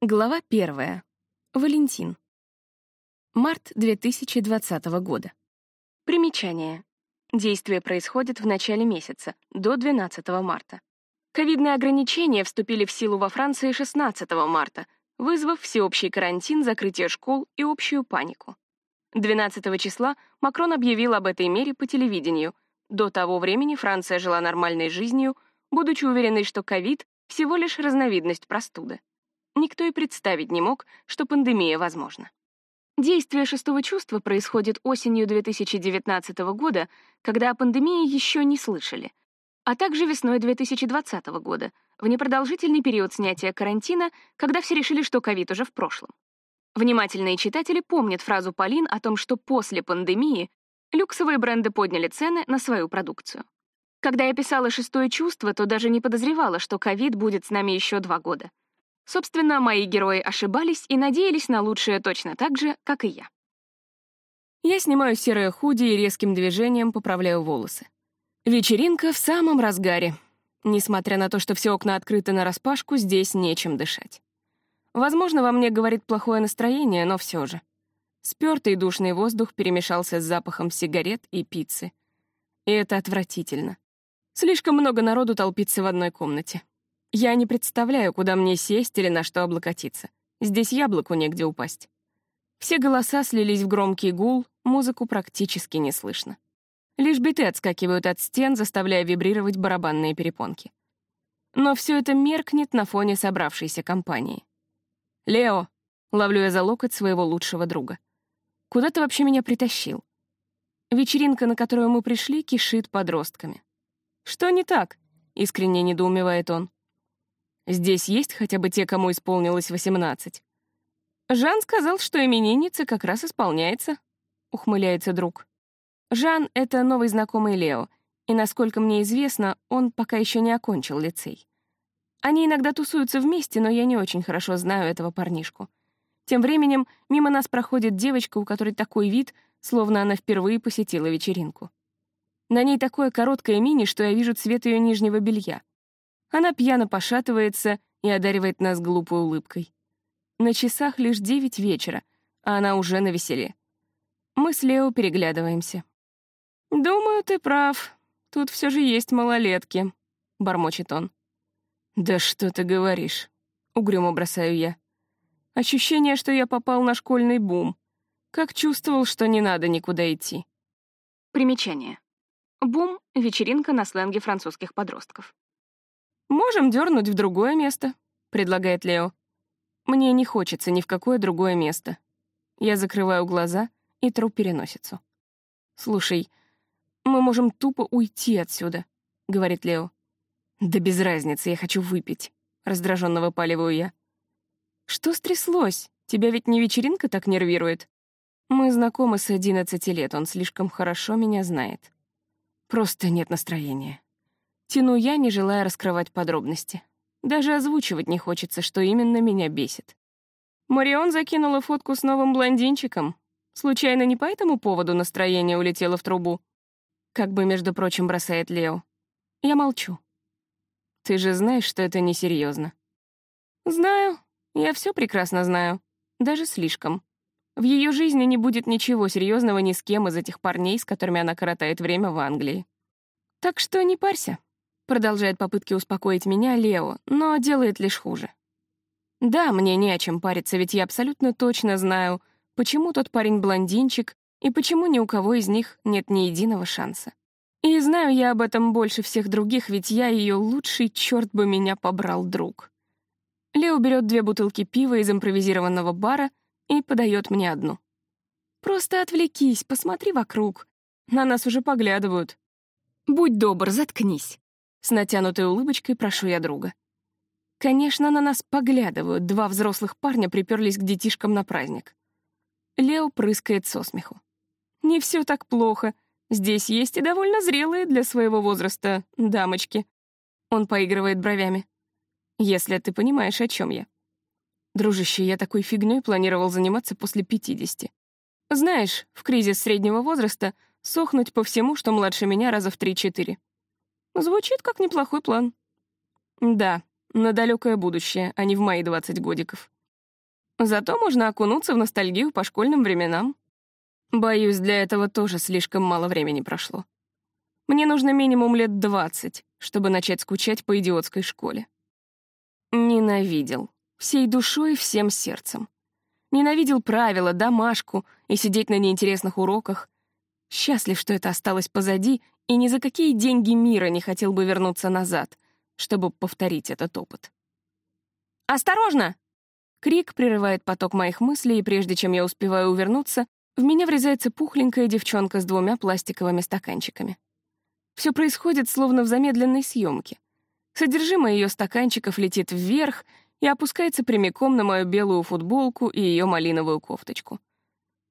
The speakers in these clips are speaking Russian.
Глава первая. Валентин. Март 2020 года. Примечание. Действие происходит в начале месяца, до 12 марта. Ковидные ограничения вступили в силу во Франции 16 марта, вызвав всеобщий карантин, закрытие школ и общую панику. 12 числа Макрон объявил об этой мере по телевидению. До того времени Франция жила нормальной жизнью, будучи уверенной, что ковид — всего лишь разновидность простуды никто и представить не мог, что пандемия возможна. Действие шестого чувства происходит осенью 2019 года, когда о пандемии еще не слышали, а также весной 2020 года, в непродолжительный период снятия карантина, когда все решили, что ковид уже в прошлом. Внимательные читатели помнят фразу Полин о том, что после пандемии люксовые бренды подняли цены на свою продукцию. Когда я писала «Шестое чувство», то даже не подозревала, что ковид будет с нами еще два года. Собственно, мои герои ошибались и надеялись на лучшее точно так же, как и я. Я снимаю серое худи и резким движением поправляю волосы. Вечеринка в самом разгаре. Несмотря на то, что все окна открыты нараспашку, здесь нечем дышать. Возможно, во мне говорит плохое настроение, но все же. Спёртый душный воздух перемешался с запахом сигарет и пиццы. И это отвратительно. Слишком много народу толпится в одной комнате. Я не представляю, куда мне сесть или на что облокотиться. Здесь яблоку негде упасть. Все голоса слились в громкий гул, музыку практически не слышно. Лишь биты отскакивают от стен, заставляя вибрировать барабанные перепонки. Но все это меркнет на фоне собравшейся компании. «Лео!» — ловлю я за локоть своего лучшего друга. «Куда ты вообще меня притащил?» Вечеринка, на которую мы пришли, кишит подростками. «Что не так?» — искренне недоумевает он. Здесь есть хотя бы те, кому исполнилось 18. Жан сказал, что именинница как раз исполняется, ухмыляется друг. Жан — это новый знакомый Лео, и, насколько мне известно, он пока еще не окончил лицей. Они иногда тусуются вместе, но я не очень хорошо знаю этого парнишку. Тем временем мимо нас проходит девочка, у которой такой вид, словно она впервые посетила вечеринку. На ней такое короткое мини, что я вижу цвет ее нижнего белья. Она пьяно пошатывается и одаривает нас глупой улыбкой. На часах лишь девять вечера, а она уже на веселе. Мы с Лео переглядываемся. «Думаю, ты прав. Тут все же есть малолетки», — бормочет он. «Да что ты говоришь?» — угрюмо бросаю я. Ощущение, что я попал на школьный бум. Как чувствовал, что не надо никуда идти. Примечание. Бум — вечеринка на сленге французских подростков. «Можем дернуть в другое место», — предлагает Лео. Мне не хочется ни в какое другое место. Я закрываю глаза и тру переносицу. «Слушай, мы можем тупо уйти отсюда», — говорит Лео. «Да без разницы, я хочу выпить», — раздраженно выпаливаю я. «Что стряслось? Тебя ведь не вечеринка так нервирует?» Мы знакомы с одиннадцати лет, он слишком хорошо меня знает. Просто нет настроения. Тяну я, не желая раскрывать подробности. Даже озвучивать не хочется, что именно меня бесит. Марион закинула фотку с новым блондинчиком. Случайно не по этому поводу настроение улетело в трубу? Как бы, между прочим, бросает Лео. Я молчу. Ты же знаешь, что это несерьезно. Знаю. Я все прекрасно знаю. Даже слишком. В ее жизни не будет ничего серьезного ни с кем из этих парней, с которыми она коротает время в Англии. Так что не парься. Продолжает попытки успокоить меня Лео, но делает лишь хуже. Да, мне не о чем париться, ведь я абсолютно точно знаю, почему тот парень блондинчик и почему ни у кого из них нет ни единого шанса. И знаю я об этом больше всех других, ведь я ее лучший, черт бы меня побрал, друг. Лео берет две бутылки пива из импровизированного бара и подает мне одну. «Просто отвлекись, посмотри вокруг. На нас уже поглядывают. Будь добр, заткнись». С натянутой улыбочкой прошу я друга. Конечно, на нас поглядывают, два взрослых парня приперлись к детишкам на праздник. Лео прыскает со смеху. Не все так плохо. Здесь есть и довольно зрелые для своего возраста дамочки. Он поигрывает бровями. Если ты понимаешь, о чем я. Дружище, я такой фигней планировал заниматься после 50. Знаешь, в кризис среднего возраста сохнуть по всему, что младше меня раза в 3-4. Звучит как неплохой план. Да, на далекое будущее, а не в мои 20 годиков. Зато можно окунуться в ностальгию по школьным временам. Боюсь, для этого тоже слишком мало времени прошло. Мне нужно минимум лет двадцать, чтобы начать скучать по идиотской школе. Ненавидел. Всей душой и всем сердцем. Ненавидел правила, домашку и сидеть на неинтересных уроках. Счастлив, что это осталось позади, и ни за какие деньги мира не хотел бы вернуться назад, чтобы повторить этот опыт. «Осторожно!» Крик прерывает поток моих мыслей, и прежде чем я успеваю увернуться, в меня врезается пухленькая девчонка с двумя пластиковыми стаканчиками. Все происходит словно в замедленной съемке. Содержимое ее стаканчиков летит вверх и опускается прямиком на мою белую футболку и ее малиновую кофточку.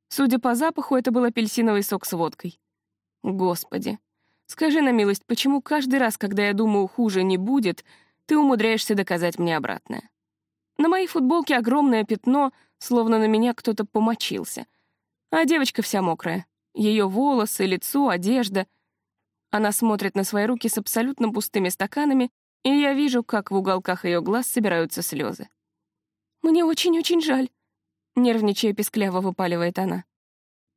Судя по запаху, это был апельсиновый сок с водкой. Господи, скажи на милость, почему каждый раз, когда я думаю, хуже не будет, ты умудряешься доказать мне обратное? На моей футболке огромное пятно, словно на меня кто-то помочился. А девочка вся мокрая. Ее волосы, лицо, одежда. Она смотрит на свои руки с абсолютно пустыми стаканами, и я вижу, как в уголках ее глаз собираются слезы. «Мне очень-очень жаль», — нервничая пескляво выпаливает она.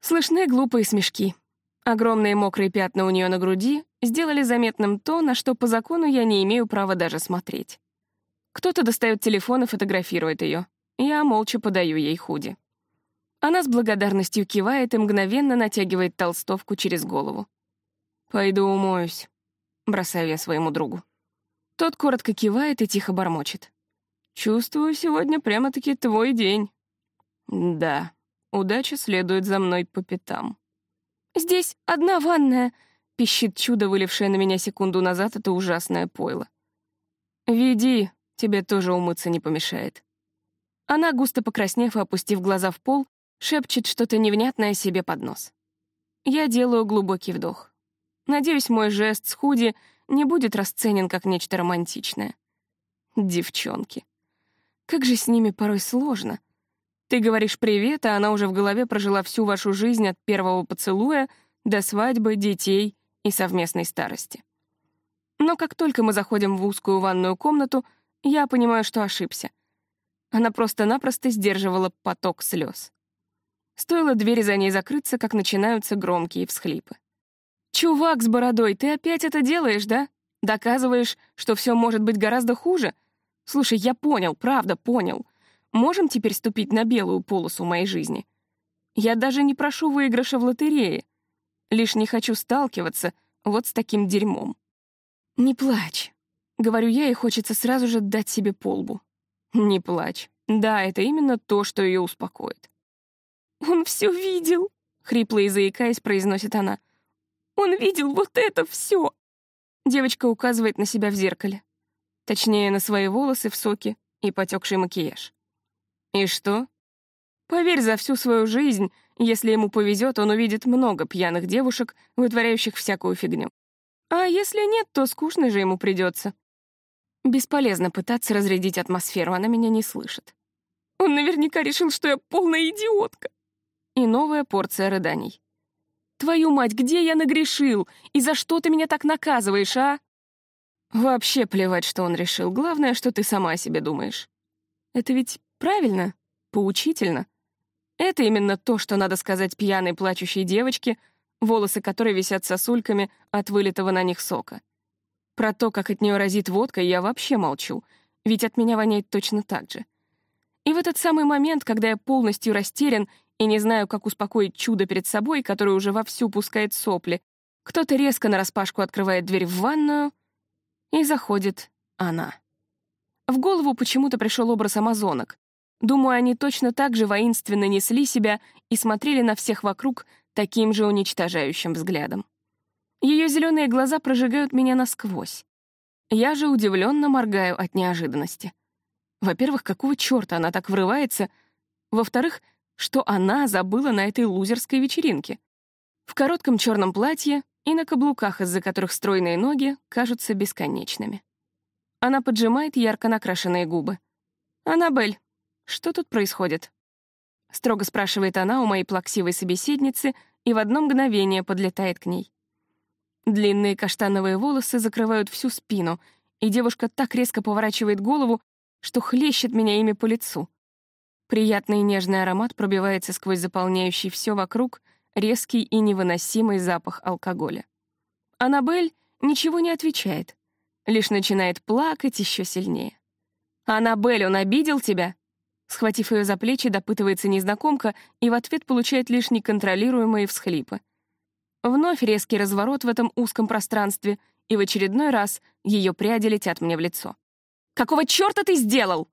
Слышны глупые смешки. Огромные мокрые пятна у нее на груди сделали заметным то, на что по закону я не имею права даже смотреть. Кто-то достает телефон и фотографирует ее. Я молча подаю ей худи. Она с благодарностью кивает и мгновенно натягивает толстовку через голову. «Пойду умоюсь», — бросаю я своему другу. Тот коротко кивает и тихо бормочет. «Чувствую, сегодня прямо-таки твой день». «Да, удача следует за мной по пятам». «Здесь одна ванная», — пищит чудо, вылившее на меня секунду назад это ужасное пойло. «Веди, Тебе тоже умыться не помешает». Она, густо покраснев и опустив глаза в пол, шепчет что-то невнятное себе под нос. Я делаю глубокий вдох. Надеюсь, мой жест с худи не будет расценен как нечто романтичное. Девчонки. Как же с ними порой сложно. Ты говоришь «привет», а она уже в голове прожила всю вашу жизнь от первого поцелуя до свадьбы, детей и совместной старости. Но как только мы заходим в узкую ванную комнату — я понимаю, что ошибся. Она просто-напросто сдерживала поток слез. Стоило двери за ней закрыться, как начинаются громкие всхлипы. «Чувак с бородой, ты опять это делаешь, да? Доказываешь, что все может быть гораздо хуже? Слушай, я понял, правда понял. Можем теперь ступить на белую полосу моей жизни? Я даже не прошу выигрыша в лотерее. Лишь не хочу сталкиваться вот с таким дерьмом. Не плачь. Говорю я, и хочется сразу же дать себе полбу. Не плачь. Да, это именно то, что ее успокоит. «Он все видел», — хрипло и заикаясь, произносит она. «Он видел вот это все!» Девочка указывает на себя в зеркале. Точнее, на свои волосы в соке и потекший макияж. И что? Поверь, за всю свою жизнь, если ему повезет, он увидит много пьяных девушек, вытворяющих всякую фигню. А если нет, то скучно же ему придется. Бесполезно пытаться разрядить атмосферу, она меня не слышит. Он наверняка решил, что я полная идиотка. И новая порция рыданий. Твою мать, где я нагрешил? И за что ты меня так наказываешь, а? Вообще плевать, что он решил. Главное, что ты сама о себе думаешь. Это ведь правильно, поучительно. Это именно то, что надо сказать пьяной плачущей девочке, волосы которой висят сосульками от вылитого на них сока. Про то, как от нее разит водка, я вообще молчу, ведь от меня воняет точно так же. И в этот самый момент, когда я полностью растерян и не знаю, как успокоить чудо перед собой, которое уже вовсю пускает сопли, кто-то резко нараспашку открывает дверь в ванную, и заходит она. В голову почему-то пришел образ амазонок. Думаю, они точно так же воинственно несли себя и смотрели на всех вокруг таким же уничтожающим взглядом. Ее зеленые глаза прожигают меня насквозь. Я же удивленно моргаю от неожиданности. Во-первых, какого черта она так врывается? Во-вторых, что она забыла на этой лузерской вечеринке? В коротком черном платье и на каблуках, из-за которых стройные ноги кажутся бесконечными. Она поджимает ярко накрашенные губы. «Аннабель, что тут происходит?» Строго спрашивает она у моей плаксивой собеседницы и в одно мгновение подлетает к ней. Длинные каштановые волосы закрывают всю спину, и девушка так резко поворачивает голову, что хлещет меня ими по лицу. Приятный нежный аромат пробивается сквозь заполняющий все вокруг резкий и невыносимый запах алкоголя. Аннабель ничего не отвечает, лишь начинает плакать еще сильнее. «Аннабель, он обидел тебя?» Схватив ее за плечи, допытывается незнакомка и в ответ получает лишь неконтролируемые всхлипы. Вновь резкий разворот в этом узком пространстве, и в очередной раз ее пряди летят мне в лицо. «Какого черта ты сделал?»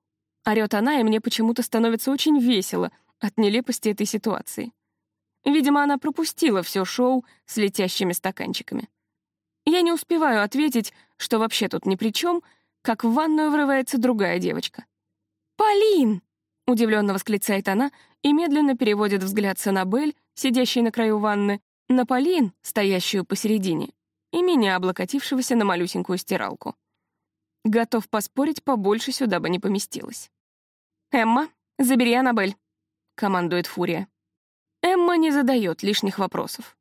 Орёт она, и мне почему-то становится очень весело от нелепости этой ситуации. Видимо, она пропустила все шоу с летящими стаканчиками. Я не успеваю ответить, что вообще тут ни при чем, как в ванную врывается другая девочка. «Полин!» — удивленно восклицает она и медленно переводит взгляд с Аннабель, сидящей на краю ванны, на Полин, стоящую посередине, и меня, облокотившегося на малюсенькую стиралку. Готов поспорить, побольше сюда бы не поместилось. «Эмма, забери Аннабель», — командует Фурия. Эмма не задает лишних вопросов.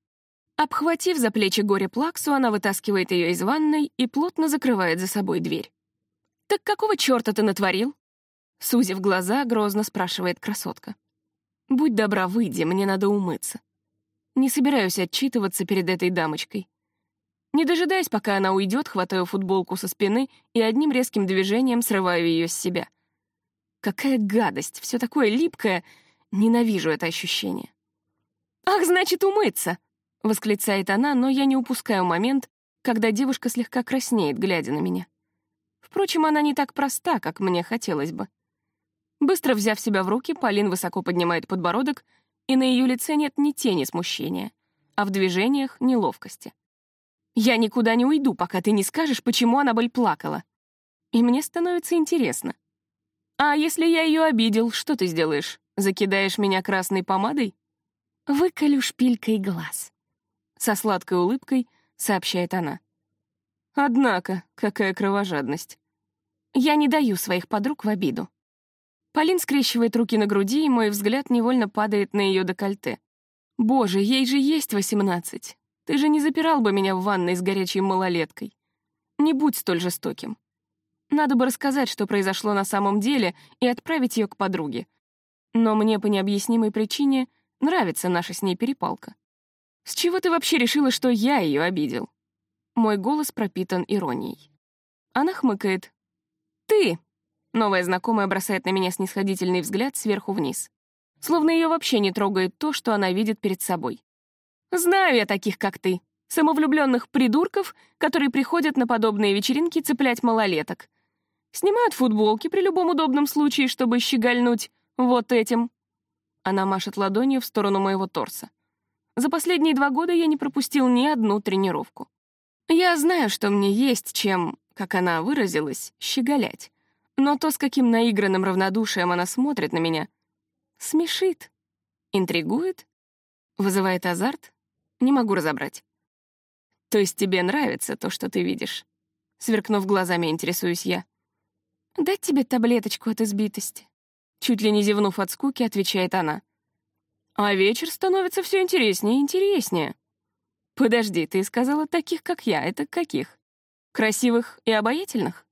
Обхватив за плечи горе Плаксу, она вытаскивает ее из ванной и плотно закрывает за собой дверь. «Так какого черта ты натворил?» Сузив глаза, грозно спрашивает красотка. «Будь добра, выйди, мне надо умыться». Не собираюсь отчитываться перед этой дамочкой. Не дожидаясь, пока она уйдет, хватаю футболку со спины и одним резким движением срываю ее с себя. Какая гадость, все такое липкое. Ненавижу это ощущение. «Ах, значит, умыться!» — восклицает она, но я не упускаю момент, когда девушка слегка краснеет, глядя на меня. Впрочем, она не так проста, как мне хотелось бы. Быстро взяв себя в руки, Полин высоко поднимает подбородок, и на ее лице нет ни тени смущения, а в движениях — неловкости. «Я никуда не уйду, пока ты не скажешь, почему Аннабель плакала. И мне становится интересно. А если я ее обидел, что ты сделаешь? Закидаешь меня красной помадой?» «Выколю шпилькой глаз», — со сладкой улыбкой сообщает она. Однако, какая кровожадность. Я не даю своих подруг в обиду. Полин скрещивает руки на груди, и мой взгляд невольно падает на ее декольте. Боже, ей же есть восемнадцать. Ты же не запирал бы меня в ванной с горячей малолеткой. Не будь столь жестоким. Надо бы рассказать, что произошло на самом деле, и отправить ее к подруге. Но мне по необъяснимой причине Нравится наша с ней перепалка. С чего ты вообще решила, что я ее обидел? Мой голос пропитан иронией. Она хмыкает. Ты! Новая знакомая бросает на меня снисходительный взгляд сверху вниз. Словно ее вообще не трогает то, что она видит перед собой. Знаю я таких, как ты. Самовлюбленных придурков, которые приходят на подобные вечеринки цеплять малолеток. Снимают футболки при любом удобном случае, чтобы щегольнуть вот этим. Она машет ладонью в сторону моего торса. За последние два года я не пропустил ни одну тренировку. Я знаю, что мне есть чем, как она выразилась, щеголять. Но то, с каким наигранным равнодушием она смотрит на меня, смешит, интригует, вызывает азарт, не могу разобрать. То есть тебе нравится то, что ты видишь? Сверкнув глазами, интересуюсь я. Дать тебе таблеточку от избитости? Чуть ли не зевнув от скуки, отвечает она. А вечер становится все интереснее и интереснее. Подожди, ты сказала таких, как я. Это каких? Красивых и обаятельных?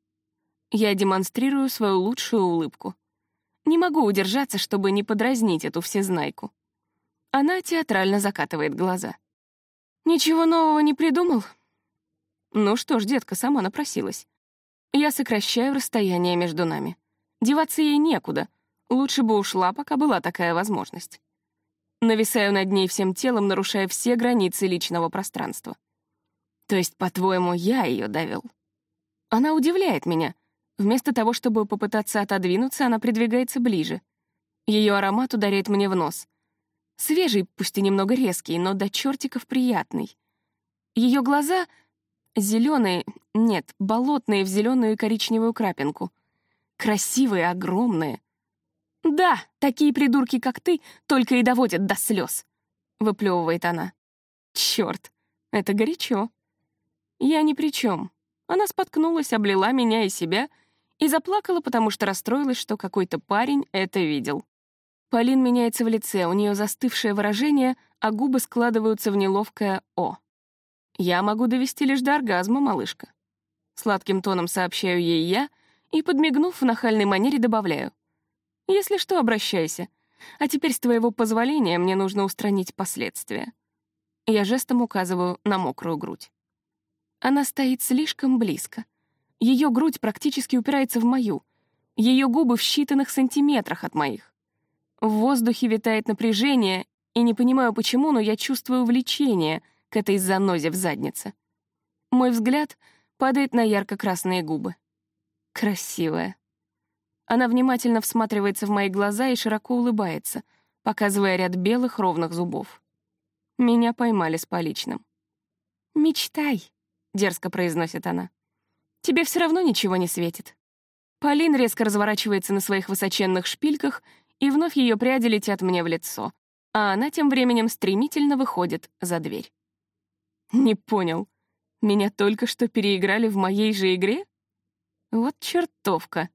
Я демонстрирую свою лучшую улыбку. Не могу удержаться, чтобы не подразнить эту всезнайку. Она театрально закатывает глаза. Ничего нового не придумал? Ну что ж, детка сама напросилась. Я сокращаю расстояние между нами. Деваться ей некуда — Лучше бы ушла, пока была такая возможность. Нависаю над ней всем телом, нарушая все границы личного пространства. То есть, по-твоему, я ее довел? Она удивляет меня. Вместо того, чтобы попытаться отодвинуться, она придвигается ближе. Ее аромат ударяет мне в нос. Свежий, пусть и немного резкий, но до чертиков приятный. Ее глаза зеленые, нет, болотные в зеленую и коричневую крапинку. Красивые, огромные. «Да, такие придурки, как ты, только и доводят до слез», — выплевывает она. «Черт, это горячо». Я ни при чем. Она споткнулась, облила меня и себя и заплакала, потому что расстроилась, что какой-то парень это видел. Полин меняется в лице, у нее застывшее выражение, а губы складываются в неловкое «О». «Я могу довести лишь до оргазма, малышка». Сладким тоном сообщаю ей я и, подмигнув в нахальной манере, добавляю — Если что, обращайся. А теперь, с твоего позволения, мне нужно устранить последствия. Я жестом указываю на мокрую грудь. Она стоит слишком близко. Ее грудь практически упирается в мою. Ее губы в считанных сантиметрах от моих. В воздухе витает напряжение, и не понимаю почему, но я чувствую влечение к этой занозе в заднице. Мой взгляд падает на ярко-красные губы. Красивая. Она внимательно всматривается в мои глаза и широко улыбается, показывая ряд белых ровных зубов. Меня поймали с поличным. «Мечтай», — дерзко произносит она. «Тебе все равно ничего не светит». Полин резко разворачивается на своих высоченных шпильках, и вновь ее пряди летят мне в лицо, а она тем временем стремительно выходит за дверь. Не понял. Меня только что переиграли в моей же игре? Вот чертовка.